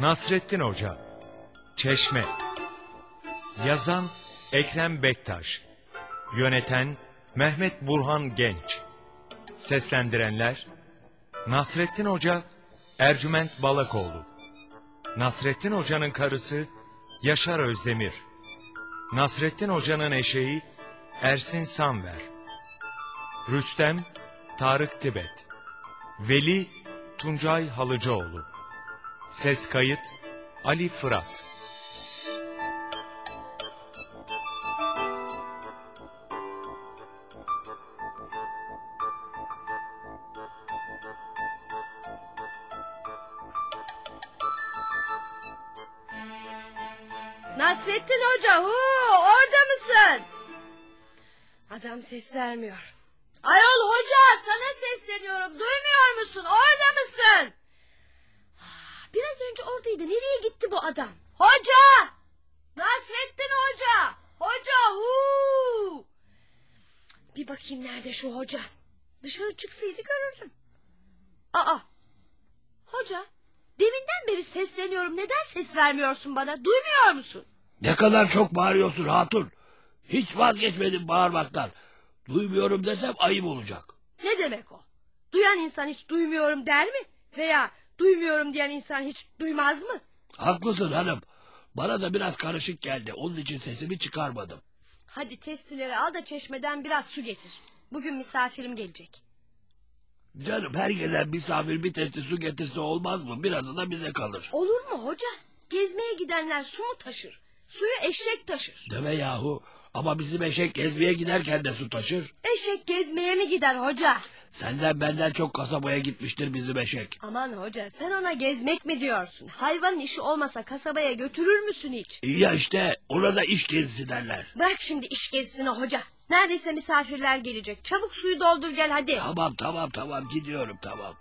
Nasrettin Hoca Çeşme. Yazan Ekrem Bektaş. Yöneten Mehmet Burhan Genç. Seslendirenler Nasrettin Hoca Ercüment Balakoğlu. Nasrettin Hoca'nın karısı Yaşar Özdemir. Nasrettin Hoca'nın eşeği Ersin Samver Rüstem Tarık Tibet. Veli Tuncay Halıcıoğlu Ses kayıt Ali Fırat Nasrettin Hoca hu orada mısın? Adam ses vermiyor. Ayol hoca sana sesleniyorum duymuyor musun orada mısın? Ah, Biraz önce oradaydı nereye gitti bu adam? Hoca! Nasrettin Hoca! Hoca hu! Bakayım nerede şu hoca? Dışarı çıksaydı görürdüm. Aa! Hoca deminden beri sesleniyorum neden ses vermiyorsun bana duymuyor musun? Ne kadar çok bağırıyorsun hatun. Hiç vazgeçmedim bağırmaktan. Duymuyorum desem ayıp olacak. Ne demek o? Duyan insan hiç duymuyorum der mi? Veya duymuyorum diyen insan hiç duymaz mı? Haklısın hanım. Bana da biraz karışık geldi. Onun için sesimi çıkarmadım. Hadi testileri al da çeşmeden biraz su getir. Bugün misafirim gelecek. Canım her gelen misafir bir testi su getirse olmaz mı? Birazı da bize kalır. Olur mu hoca? Gezmeye gidenler su mu taşır? Suyu eşek taşır. Deme yahu. Ama bizim eşek gezmeye giderken de su taşır. Eşek gezmeye mi gider hoca? Senden benden çok kasabaya gitmiştir bizim eşek. Aman hoca sen ona gezmek mi diyorsun? Hayvanın işi olmasa kasabaya götürür müsün hiç? İyi ya işte ona da iş gezisi derler. Bırak şimdi iş gezisini hoca. Neredeyse misafirler gelecek. Çabuk suyu doldur gel hadi. Tamam tamam tamam gidiyorum tamam.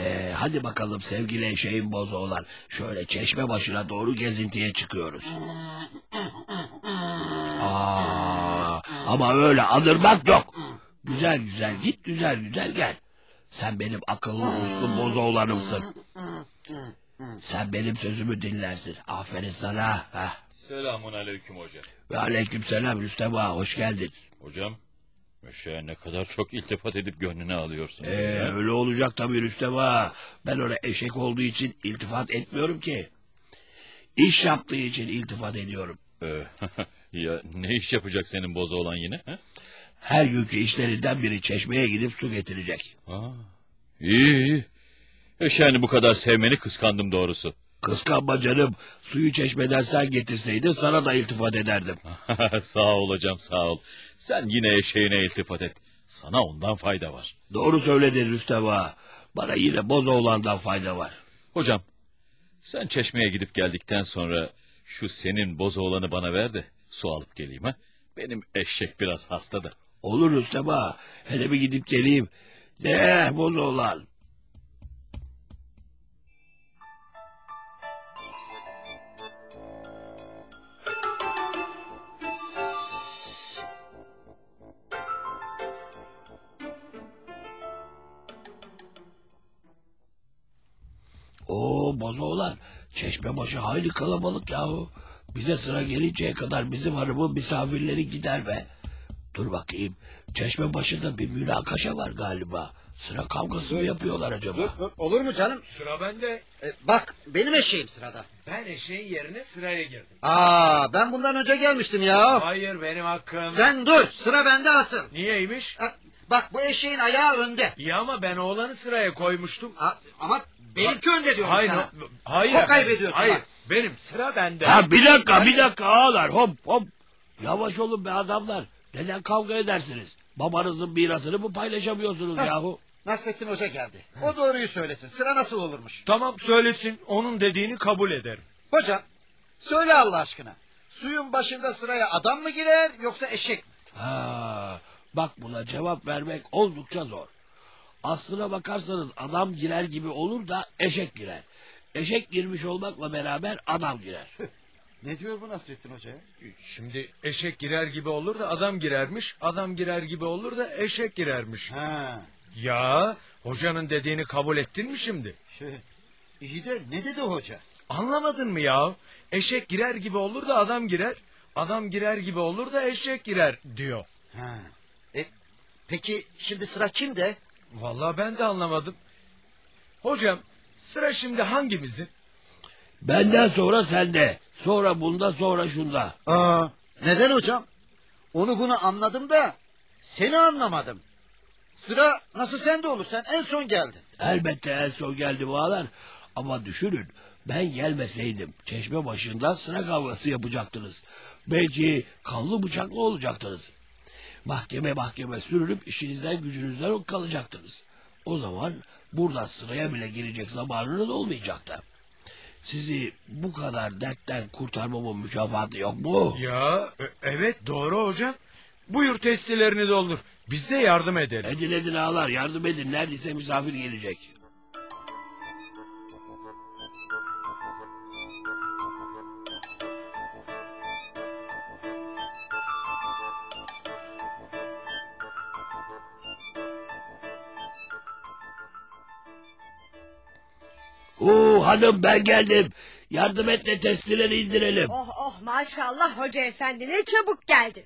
Ee, hadi bakalım sevgili eşeğin bozoğlan. Şöyle çeşme başına doğru gezintiye çıkıyoruz. Aa, ama öyle anırmak yok. Güzel güzel git güzel güzel gel. Sen benim akıllı uslu bozoğlanımsın. Sen benim sözümü dinlersin. Aferin sana. Heh. Selamun aleyküm hocam. Ve aleyküm selam Rüstem ağa hoş geldin. Hocam, Meşe'ye ne kadar çok iltifat edip gönlünü alıyorsun. Ee, öyle olacak tabii Rüstem ağa. Ben ona eşek olduğu için iltifat etmiyorum ki. İş yaptığı için iltifat ediyorum. Ee, ya ne iş yapacak senin bozu olan yine? He? Her günkü işlerinden biri çeşmeye gidip su getirecek. Aa, iyi iyi. Eşeğini bu kadar sevmeni kıskandım doğrusu. Kıskanma canım. Suyu çeşmeden sen getirseydin sana da iltifat ederdim. sağ ol hocam sağ ol. Sen yine eşeğine iltifat et. Sana ondan fayda var. Doğru söyledin Rüstem ağa. Bana yine Bozoğlan'dan fayda var. Hocam, sen çeşmeye gidip geldikten sonra şu senin bozu olanı bana ver de su alıp geleyim ha. Benim eşek biraz hasta da. Olur Rüstem ağa. Hele bir gidip geleyim. De Bozoğlan. Oo Bozoğlan. Çeşme başı hayli kalabalık yahu. Bize sıra gelinceye kadar bizim hanımın misafirleri gider be. Dur bakayım. Çeşme başında bir münakaşa var galiba. Sıra kavgası mı yapıyorlar acaba? Dur, dur, olur mu canım? Sıra bende. E, bak benim eşeğim sırada. Ben eşeğin yerine sıraya girdim. Aa ben bundan önce gelmiştim ya. Hayır benim hakkım. Sen dur sıra bende asıl. Niyeymiş? Ha, bak bu eşeğin ayağı önde. İyi ama ben oğlanı sıraya koymuştum. Ha, ama benimki önde diyorum Hayır, sana. hayır. Çok kaybediyorsun Hayır, bak. benim sıra bende. Ha bir dakika bir dakika ağalar hop hop. Yavaş olun be adamlar. Neden kavga edersiniz? Babanızın mirasını mı paylaşamıyorsunuz Heh. yahu? Nasrettin Hoca geldi. O doğruyu söylesin. Sıra nasıl olurmuş? Tamam söylesin, onun dediğini kabul ederim. Hocam söyle Allah aşkına. Suyun başında sıraya adam mı girer yoksa eşek mi? Ha, bak buna cevap vermek oldukça zor. Aslına bakarsanız adam girer gibi olur da eşek girer. Eşek girmiş olmakla beraber adam girer. Ne diyor bu Nasrettin Hoca? Şimdi eşek girer gibi olur da adam girermiş. Adam girer gibi olur da eşek girermiş. Ha. Ya hocanın dediğini kabul ettin mi şimdi? Şey, iyi de ne dedi hoca? Anlamadın mı ya? Eşek girer gibi olur da adam girer. Adam girer gibi olur da eşek girer diyor. Ha. E, peki şimdi sıra kimde? Vallahi ben de anlamadım. Hocam sıra şimdi hangimizin? Benden sonra sende. Sonra bunda sonra şunda. Aa, neden hocam? Onu bunu anladım da seni anlamadım. Sıra nasıl sende olur? Sen en son geldin. Elbette en son geldi bağlar. Ama düşünün ben gelmeseydim çeşme başında sıra kavgası yapacaktınız. Belki kanlı bıçaklı olacaktınız. Mahkeme mahkeme sürülüp işinizden gücünüzden kalacaktınız. O zaman burada sıraya bile girecek zamanınız olmayacaktı. Sizi bu kadar dertten kurtarmamın mükafatı yok mu? Ya e- evet doğru hocam. Buyur testilerini doldur. Biz de yardım edelim. Edin edin ağalar yardım edin neredeyse misafir gelecek. Oo hanım ben geldim. Yardım et de testileri indirelim. Oh oh maşallah hoca efendi ne çabuk geldin.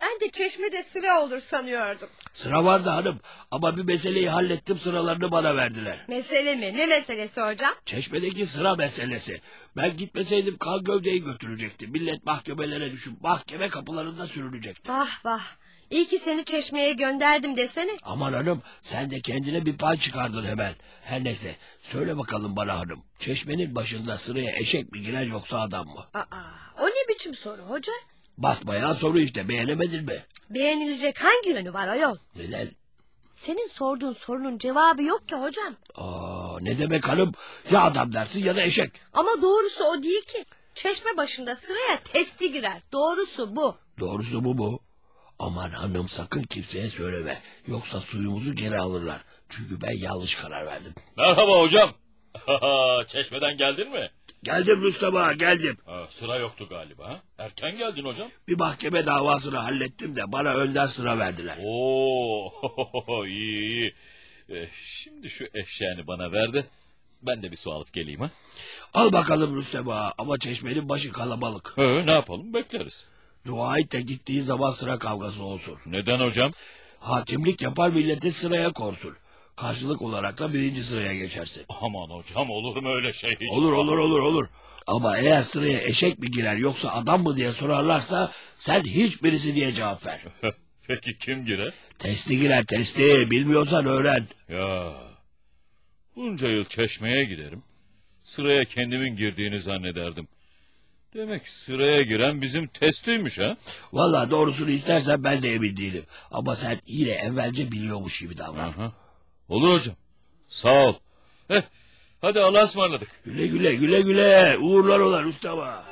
Ben de çeşmede sıra olur sanıyordum. Sıra vardı hanım ama bir meseleyi hallettim sıralarını bana verdiler. Mesele mi? Ne meselesi hocam? Çeşmedeki sıra meselesi. Ben gitmeseydim kan gövdeyi götürecekti. Millet mahkemelere düşüp mahkeme kapılarında sürünecekti. Vah vah. İyi ki seni çeşmeye gönderdim desene. Aman hanım sen de kendine bir pay çıkardın hemen. Her neyse söyle bakalım bana hanım. Çeşmenin başında sıraya eşek mi girer yoksa adam mı? Aa, o ne biçim soru hoca? Basbayağı soru işte beğenemedin mi? Beğenilecek hangi yönü var ayol? Neden? Senin sorduğun sorunun cevabı yok ki hocam. Aa, ne demek hanım? Ya adam dersin ya da eşek. Ama doğrusu o değil ki. Çeşme başında sıraya testi girer. Doğrusu bu. Doğrusu bu mu? Aman hanım sakın kimseye söyleme. Yoksa suyumuzu geri alırlar. Çünkü ben yanlış karar verdim. Merhaba hocam. Çeşmeden geldin mi? Geldim Rüstem ağa geldim. Ha, sıra yoktu galiba. Erken geldin hocam. Bir mahkeme davasını hallettim de bana önden sıra verdiler. Oo iyi iyi. Ee, şimdi şu eşeğini bana ver de ben de bir su alıp geleyim ha. Al bakalım Rüstem ağa ama çeşmenin başı kalabalık. He, ne yapalım bekleriz. Dua et de gittiği zaman sıra kavgası olsun. Neden hocam? Hakimlik yapar milleti sıraya korsun. Karşılık olarak da birinci sıraya geçersin. Aman hocam olur mu öyle şey hiç? Olur olur olur olur. Ama eğer sıraya eşek mi girer yoksa adam mı diye sorarlarsa sen hiçbirisi diye cevap ver. Peki kim girer? Testi girer testi bilmiyorsan öğren. Ya bunca yıl çeşmeye giderim. Sıraya kendimin girdiğini zannederdim. Demek sıraya giren bizim testiymiş ha? Valla doğrusunu istersen ben de emin değilim. Ama sen yine evvelce biliyormuş gibi davran. Aha. Olur hocam. Sağ ol. Eh, hadi Allah'a ısmarladık. Güle güle güle güle. Uğurlar ola Rüstem ağa.